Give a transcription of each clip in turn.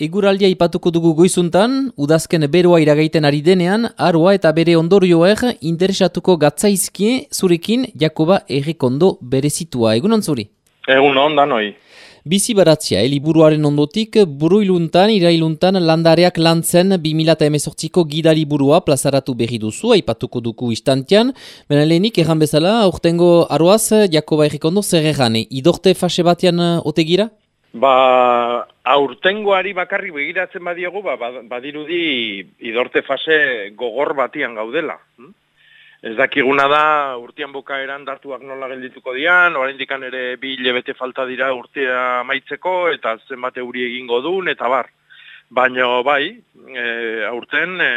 Eguraldia ipatuko dugu goizuntan, udazken beroa iragaiten ari denean, aroa eta bere ondorioer interesatuko gatzaizkie zurekin Jakoba errekondo berezitua. Egunon zuri? Egunon, da noi. Bizi baratzia, eliburuaren ondotik, buruiluntan, irailuntan, landareak lantzen 2018ko gidari burua plazaratu berri duzu, aipatuko dugu istantian. Bena lehenik, erran bezala, aurtengo aroaz, Jakoba errekondo zer errane, idorte fase batean otegira? Ba, aurtengoari bakarri begiratzen badiogu, ba, badirudi idorte fase gogor batian gaudela. Hm? Ez dakiguna da, urtean bukaeran datuak nola geldituko dian, orain ere bi hilebete falta dira urtea maitzeko, eta zenbat euri egingo duen, eta bar. Baina bai, e, aurten e,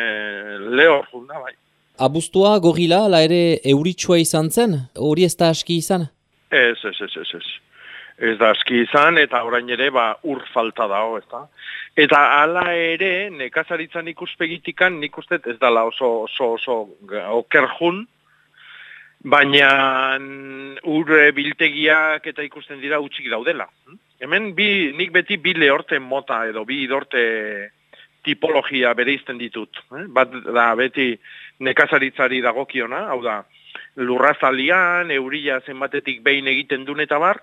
lehor funda bai. Abuztua gorila, la ere euritsua izan zen? Hori ez da aski izan? Ez, ez, ez, ez, ez ez da aski izan, eta orain ere ba, ur falta dago, ez da. Eta hala ere, nekazaritzan ikuspegitikan, nik uste ez dala oso, oso, oso okerjun, baina ur biltegiak eta ikusten dira utxik daudela. Hemen bi, nik beti bi lehorte mota edo bi idorte tipologia bere izten ditut. Eh? Bat da beti nekazaritzari dagokiona, hau da, lurrazalian, euria zenbatetik behin egiten duen eta bar,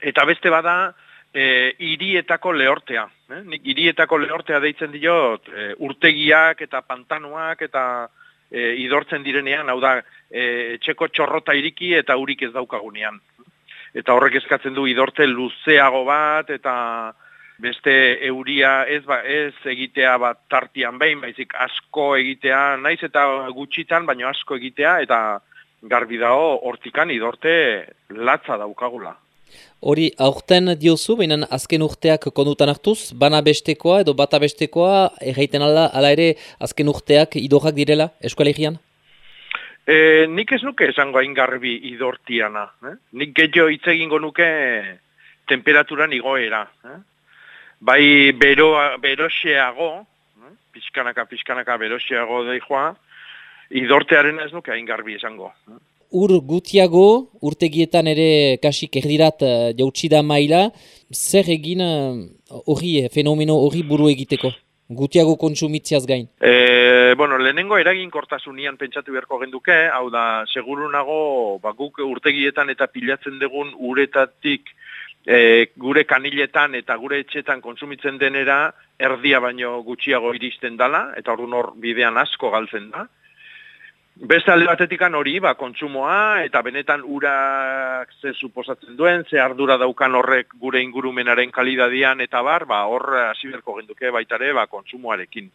Eta beste bada, e, irietako lehortea. Eh? Nik irietako lehortea deitzen diot, e, urtegiak eta pantanuak eta e, idortzen direnean, hau da, e, txeko txorrota iriki eta urik ez daukagunean. Eta horrek eskatzen du idorte luzeago bat eta beste euria ez ba, ez egitea bat tartian behin, baizik asko egitea, naiz eta gutxitan, baino asko egitea eta garbi dago hortikan idorte latza daukagula. Hori, aurten diozu, baina azken urteak kondutan hartuz, bana bestekoa edo bata bestekoa, erraiten ala, ala ere azken urteak idorrak direla eskualegian? E, nik ez nuke esango hain garbi idortiana. Eh? Nik gehiago hitz egingo nuke temperaturan igoera. Eh? Bai beroa, beroxeago, eh? pixkanaka, pixkanaka beroxeago joa, idortearen ez nuke hain garbi esango. Eh? Ur gutiago, urtegietan ere kasik erdirat uh, jautsi da maila, zer egin eh, hori, uh, fenomeno hori buru egiteko? Gutiago kontsumitziaz gain? E, bueno, lehenengo eragin kortasunian pentsatu beharko genduke, hau da, seguru nago, ba, guk urtegietan eta pilatzen dugun uretatik e, gure kaniletan eta gure etxetan kontsumitzen denera, erdia baino gutxiago iristen dala, eta hor bidean asko galtzen da. Beste alde batetikan hori, ba, kontsumoa, eta benetan urak ze suposatzen duen, ze ardura daukan horrek gure ingurumenaren kalidadian, eta bar, ba, hor asiberko genduke baitare, ba, kontsumoarekin.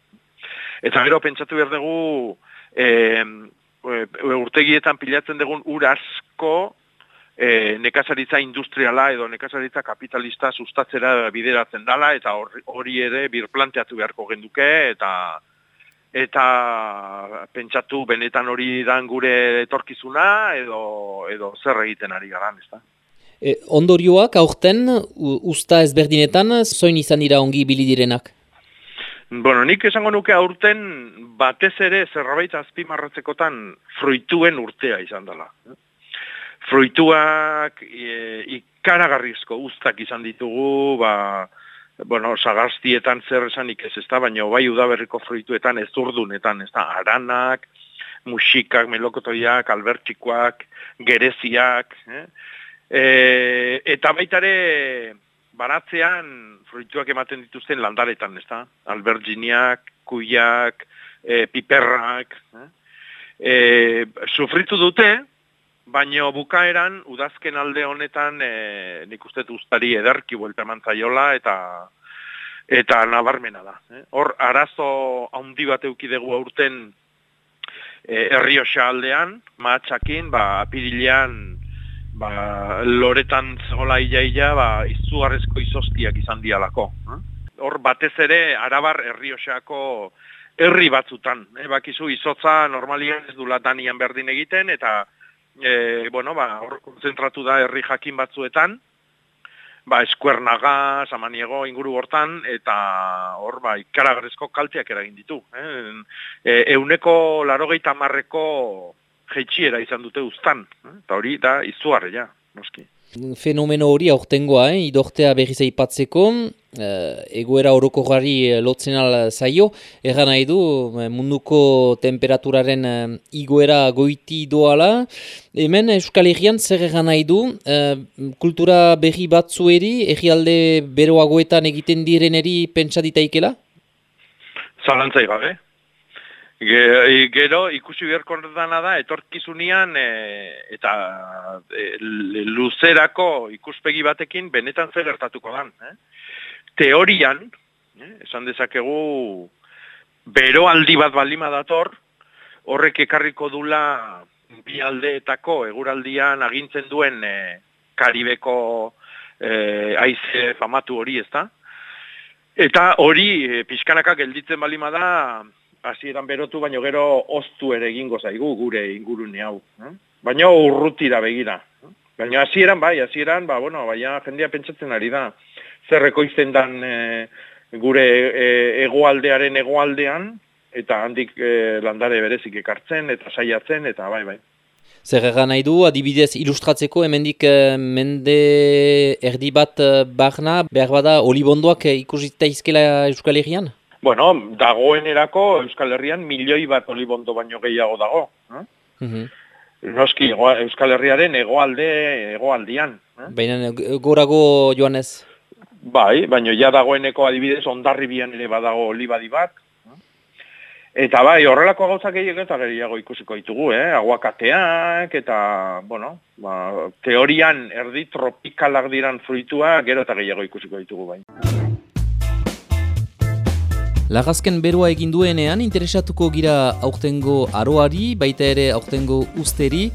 Eta gero, pentsatu behar dugu, e, urtegietan pilatzen dugun ur asko, e, nekazaritza industriala edo nekazaritza kapitalista sustatzera bideratzen dala, eta hori ere birplanteatu beharko genduke, eta eta pentsatu benetan hori dan gure etorkizuna edo edo zer egiten ari garan, ezta. E, ondorioak aurten usta ezberdinetan zoin izan dira ongi ibili direnak. Bueno, nik esango nuke aurten batez ere zerbait azpimarratzekotan fruituen urtea izan dela. Fruituak e, ikaragarrizko ustak izan ditugu, ba, bueno, sagastietan zer esanik ez ez da, baina bai udaberriko fruituetan ez urdunetan, ez da, aranak, musikak, melokotoiak, albertxikoak, gereziak, eh? e, eta baitare baratzean fruituak ematen dituzten landaretan, ez da, alberginiak, kuiak, e, piperrak, eh? e, sufritu dute, Baina bukaeran, udazken alde honetan, e, nik uste ustari ederki buelta mantzaiola eta eta nabarmena da. Eh? Hor, arazo handi bat eukidegu aurten e, errioxa aldean, maatxakin, ba, apirilean, ba, loretan zegoela iaia, ba, izugarrezko izostiak izan dialako. Eh? Hor, batez ere, arabar errioxako herri batzutan. Eh? Bakizu, izotza normalian ez du latanian berdin egiten, eta e, bueno, ba, hor konzentratu da herri jakin batzuetan, ba, eskuernaga, samaniego inguru hortan, eta hor, ba, ikaragarrezko kalteak eragin ditu. Eh? E, euneko larogeita marreko jeitxiera izan dute uztan, eh? eta hori da izuarre, ja, noski. Fenomeno hori aurtengoa, eh? idortea berriz aipatzeko, uh, egoera orokorrari lotzen al zaio, erran nahi du munduko temperaturaren uh, igoera goiti doala, hemen Euskal Herrian zer erran nahi du, kultura berri batzueri, herrialde beroagoetan egiten direneri pentsa ditaikela? Zalantzai gabe. Ge, gero ikusi beharko dana da etorkizunean e, eta e, luzerako ikuspegi batekin benetan zer gertatuko dan. Eh? Teorian, eh, esan dezakegu bero aldi bat balima dator, horrek ekarriko dula bi aldeetako eguraldian agintzen duen e, Karibeko e, aize famatu hori ezta. Eta hori e, pixkanaka gelditzen balima da hasieran berotu, baino gero oztu ere egingo zaigu gure ingurune hau. Eh? Baina urrutira begira. Baina hasieran bai, hasieran, ba, bueno, baina jendia pentsatzen ari da. Zerreko izten dan e, gure e, egoaldearen egoaldean, eta handik e, landare berezik ekartzen, eta saiatzen, eta bai, bai. Zer egan nahi du, adibidez ilustratzeko, hemendik mende erdi bat barna, behar bada olibondoak ikusita izkela Euskal Herrian? Bueno, dagoenerako Euskal Herrian milioi bat olibondo baino gehiago dago. Eh? Mm Noski, Euskal Herriaren egoalde, egoaldian. Eh? Baina gorago joan ez? Bai, baino ja dagoeneko adibidez ondarribian ere badago olibadi bat. Eta bai, horrelako gauzak egin eta gehiago ikusiko ditugu, eh? aguakateak, eta, bueno, ba, teorian erdi tropikalak diran fruitua, gero eta gehiago ikusiko ditugu bai. Lagazken beroa egin duenean interesatuko gira aurtengo aroari, baita ere aurtengo usteri.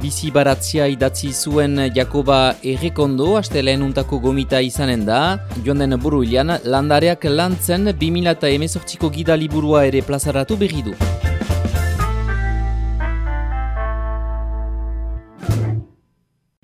Bizi baratzia idatzi zuen Jakoba Errekondo, aste lehen untako gomita izanen da. Joan den buru landareak lantzen 2018ko gida liburua ere plazaratu berri du.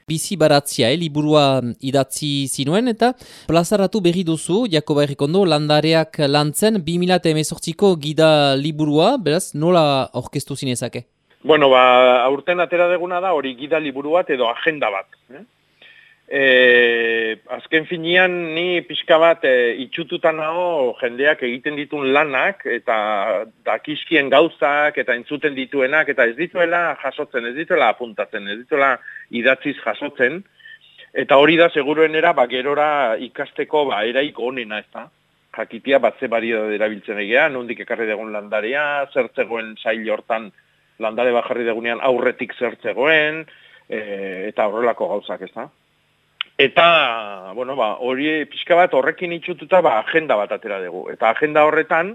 Bizi baratzia, eh, liburua idatzi zinuen, eta plazaratu berri duzu, Jakoba Errikondo, landareak lantzen 2018ko gida liburua, beraz, nola orkestu zinezake? Bueno, ba, aurten atera deguna da hori gida liburu bat edo agenda bat. Eh? E, azken finian ni pixka bat e, itxututan nago jendeak egiten ditun lanak eta dakizkien gauzak eta entzuten dituenak eta ez dituela jasotzen, ez dituela apuntatzen, ez dituela idatziz jasotzen eta hori da seguruenera ba, gerora ikasteko ba, eraik onena ez da. Jakitia bat ze bari erabiltzen egia, nondik ekarri degun landarea, zertzegoen zail hortan landare bajarri degunean aurretik zertzegoen, e, eta horrelako gauzak ez da. Eta, bueno, ba, hori pixka bat horrekin itxututa ba, agenda bat atera dugu. Eta agenda horretan,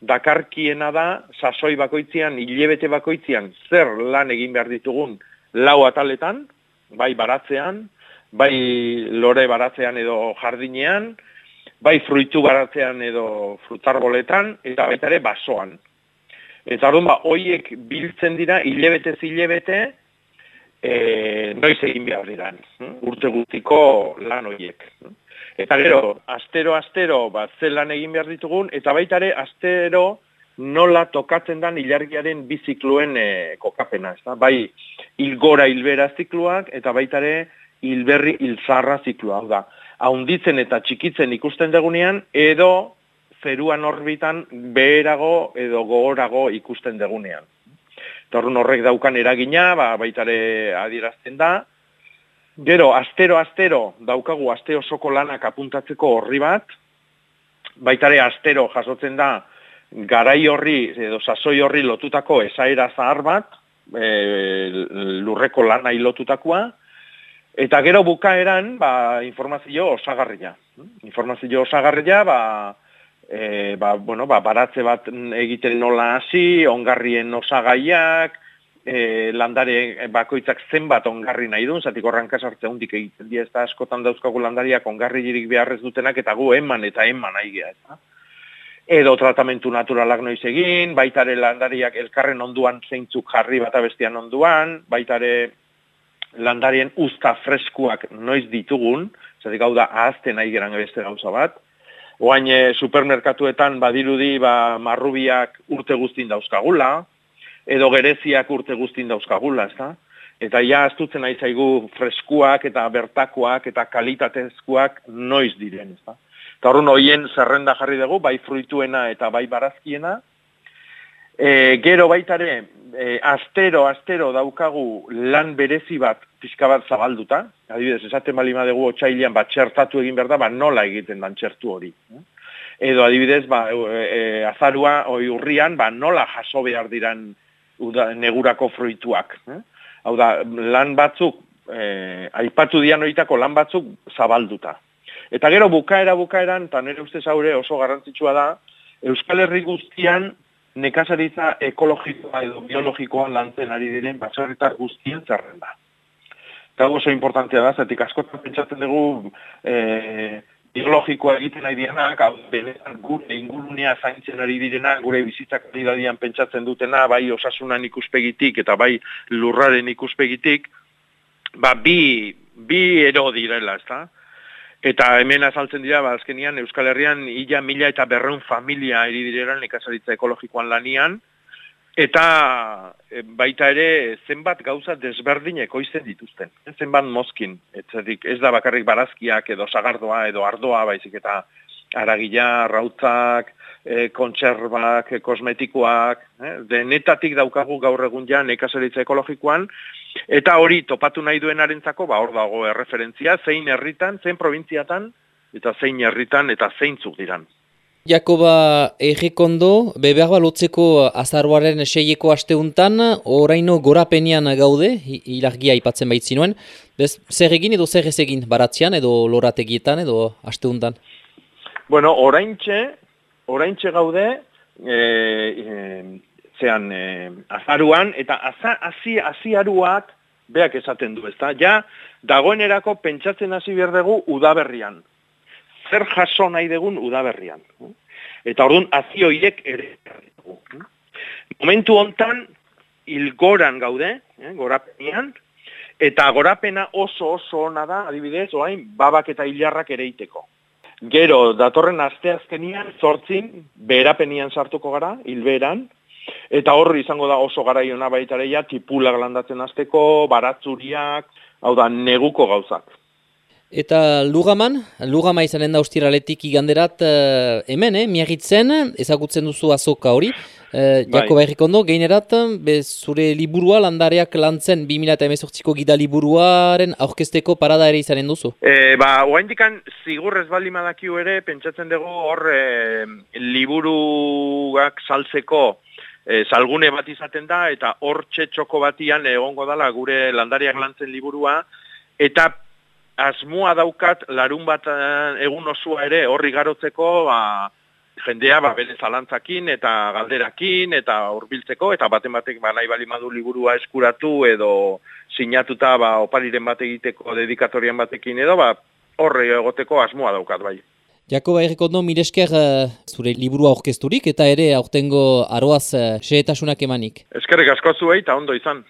dakarkiena da, sasoi bakoitzian, hilebete bakoitzian, zer lan egin behar ditugun lau ataletan, bai baratzean, bai lore baratzean edo jardinean, bai fruitu baratzean edo frutarboletan, eta baita ere basoan. Eta hori, ba, hoiek biltzen dira, hilebete zilebete, e, noiz egin behar diran, hm? urte gutiko lan horiek. Hm? Eta gero, astero-astero bat zen lan egin behar ditugun, eta baita ere, astero nola tokatzen dan ilargiaren bizikluen e, kokapena. Ez Bai, ilgora hilbera zikluak, eta baita ere, hilberri hilzarra ziklua. Hau da, haunditzen eta txikitzen ikusten degunean, edo zeruan orbitan beherago edo gogorago ikusten degunean. Torrun horrek daukan eragina, ba, baitare adierazten da. Gero, astero-astero daukagu aste osoko lanak apuntatzeko horri bat. Baitare astero jasotzen da garai horri edo sasoi horri lotutako esaera zahar bat, e, lurreko lana lotutakoa. Eta gero bukaeran, ba, informazio osagarria. Informazio osagarria, ba, e, ba, bueno, ba, baratze bat egiten nola hasi, ongarrien osagaiak, e, landare bakoitzak zenbat ongarri nahi duen, zatik horran kasartze hundik egiten dira, ez da askotan dauzkagu landariak ongarri jirik beharrez dutenak, eta gu eman eta eman nahi gea, ez Edo tratamentu naturalak noiz egin, baitare landariak elkarren onduan zeintzuk jarri bat abestian onduan, baitare landarien usta freskuak noiz ditugun, zatik hau da ahazten nahi geran beste gauza bat, Oain e, supermerkatuetan badirudi ba, marrubiak urte guztin dauzkagula, edo gereziak urte guztin dauzkagula, ez da? eta ja astutzen zaigu freskuak eta bertakoak eta kalitatezkoak noiz diren. Ez Eta horren hoien zerrenda jarri dugu, bai fruituena eta bai barazkiena. E, gero baitare, e, astero, astero daukagu lan berezi bat pixka bat zabalduta. Adibidez, esaten balima dugu otxailean bat txertatu egin behar da, ba nola egiten dan txertu hori. Edo adibidez, ba, e, e, azarua, oi urrian, ba nola jaso behar diran negurako fruituak. Hau da, lan batzuk, e, aipatu dian horietako lan batzuk zabalduta. Eta gero bukaera bukaeran, eta nire ustez haure oso garrantzitsua da, Euskal Herri guztian nekazaritza ekologikoa edo biologikoa lantzen ari diren batzarritar guztien zerrenda. Eta oso importantea da, zetik askotan pentsatzen dugu e, biologikoa egiten nahi direnak, hau benetan gure ingurunea zaintzen ari direna, gure bizitzak ari pentsatzen dutena, bai osasunan ikuspegitik eta bai lurraren ikuspegitik, ba bi, bi ero direla, ez da? Eta hemen azaltzen dira, ba, azkenian Euskal Herrian ila mila eta berreun familia eri direran nekazaritza ekologikoan lanian, eta e, baita ere zenbat gauza desberdin ekoizten dituzten. Zenbat mozkin, ez da bakarrik barazkiak edo sagardoa edo ardoa baizik eta aragila, rautzak, e, kontserbak, e, kosmetikoak, e, denetatik daukagu gaur egun ja nekazaritza ekologikoan, eta hori topatu nahi duenarentzako, ba hor dago erreferentzia, zein herritan, zein provintziatan, eta zein herritan, eta zeintzuk diran. Jakoba errekondo, bebeak balotzeko azaruaren seieko asteuntan, oraino gorapenian gaude, ilargia ipatzen baitzinuen, bez, zer egin edo zer ez egin, baratzean edo lorategietan edo asteuntan? Bueno, oraintxe, oraintxe gaude, e, e, zean, e, azaruan, eta hazi aziaruak beak esaten du, ezta? Ja, dagoenerako pentsatzen hasi behar dugu udaberrian. Zer jaso nahi dugun udaberrian. Eta orduan, hazi horiek ere. Momentu hontan, ilgoran gaude, eh, gorapenian, eta gorapena oso oso ona da, adibidez, oain, babak eta hilarrak ere iteko. Gero, datorren asteazkenian, zortzin, beherapenian sartuko gara, hilberan, eta horri izango da oso garaiona baitareia, tipulak landatzen azteko, baratzuriak, hau da, neguko gauzak. Eta lugaman, lugama izanen da ustiraletik iganderat uh, hemen, eh, miagitzen, ezagutzen duzu azoka hori. Uh, Jako bai. ondo, geinerat, be, zure liburua landareak lantzen 2018ko gida liburuaren aurkesteko parada ere izanen duzu? E, ba, oa indikan, zigur ez bali madakiu ere, pentsatzen dugu hor e, liburuak saltzeko e, salgune bat izaten da, eta hor txetxoko batian egongo dala gure landariak lantzen liburua, eta asmoa daukat larun bat eh, egun osua ere horri garotzeko ba, jendea ba, bere zalantzakin eta galderakin eta hurbiltzeko eta baten batek ba, nahi bali madu liburua eskuratu edo sinatuta ba, opariren bat egiteko dedikatorian batekin edo ba, horre egoteko asmoa daukat bai. Jakoba errekondo, miresker uh, zure liburua orkesturik eta ere aurtengo aroaz uh, emanik. Eskerrik asko zuei eta ondo izan.